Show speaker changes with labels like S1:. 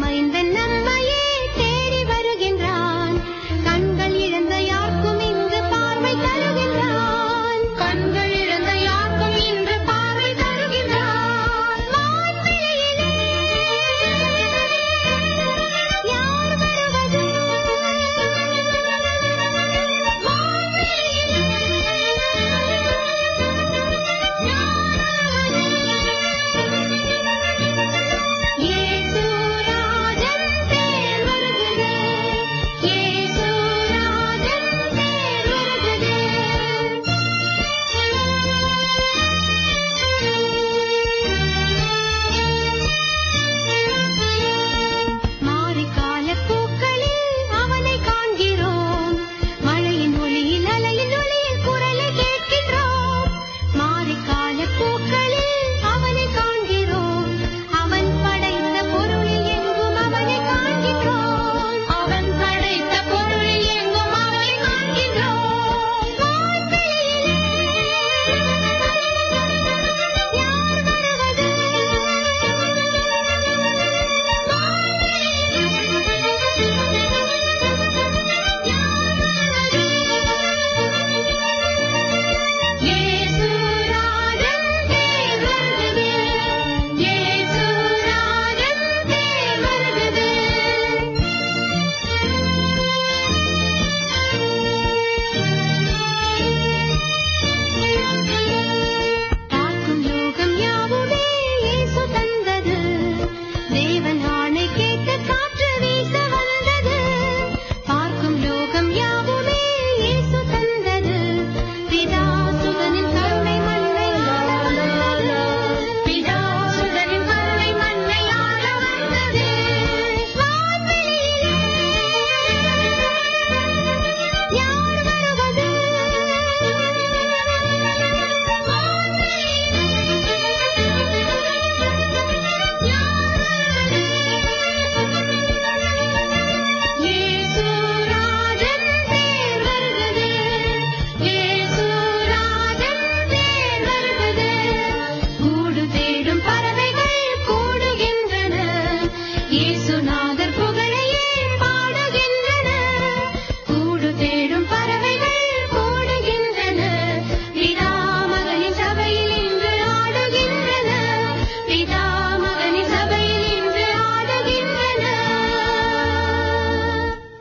S1: அமைந்த நம்மை